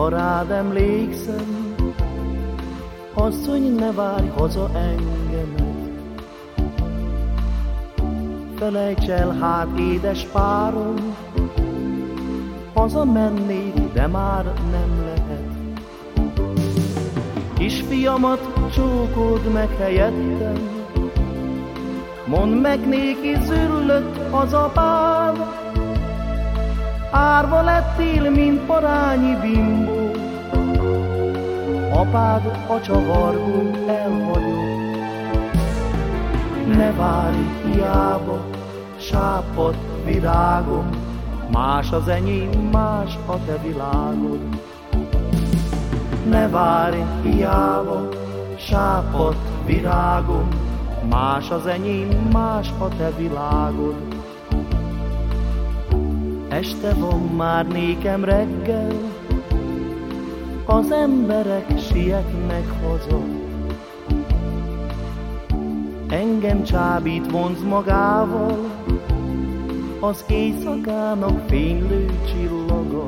ha rád emlékszem, asszony, ne várj haza engemet. Felejts el hát, édes párom, haza mennék, de már nem lehet. Kisfiamat csókold meg helyettem, mondd meg néki züllött az apád, árva lettél, mint parányi bimbó, apád a csavargón elhagyott. Ne várj hiába, sápat virágom, más az enyém, más a te világod. Ne várj hiába, sápat virágom, más az enyém, más a te világod. Este van már nékem reggel, az emberek sietnek haza. Engem csábít vonz magával, az éjszakának fénylő csillaga.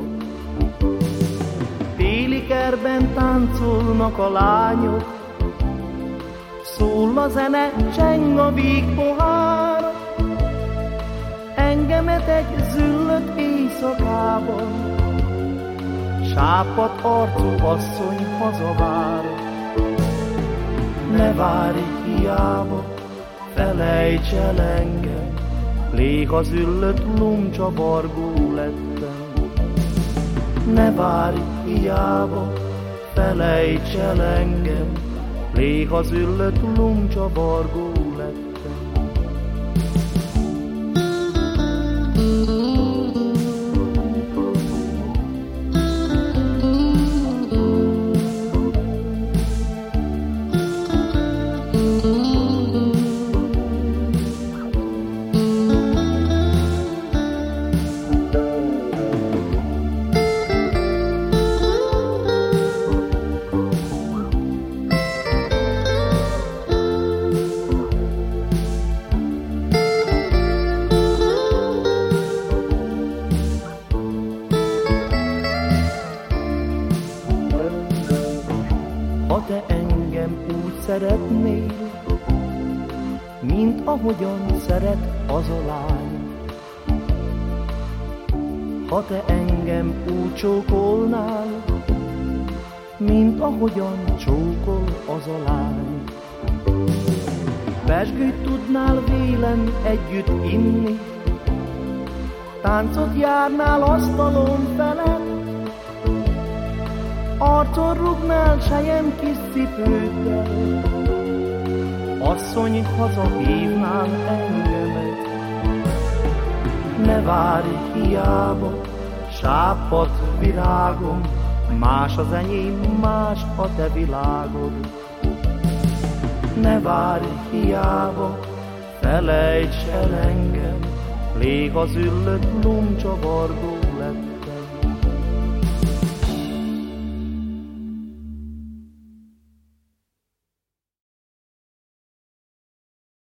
Téli kerben táncolnak a lányok, szól a zene, cseng a víg pohár, engemet egy züllött éjszakában, sápat arcú asszony hazavár. Ne várj hiába, felejts el engem, Lég az üllött lumcsavargó lettem. Ne várj hiába, felejts el engem, Lég az üllött lumcsavargó lettem. Te engem úgy szeretnél, mint ahogyan szeret az a lány. Ha te engem úgy csókolnál, mint ahogyan csókol az a lány. Pesgőt tudnál vélem együtt inni, táncot járnál asztalon felett, arcon rugnál sejem kis cipőkkel, asszony haza hívnál engemet. Ne várj hiába, sápat virágom, más az enyém, más a te világod. Ne várj hiába, felejts el engem, lég az üllött lumcsavargó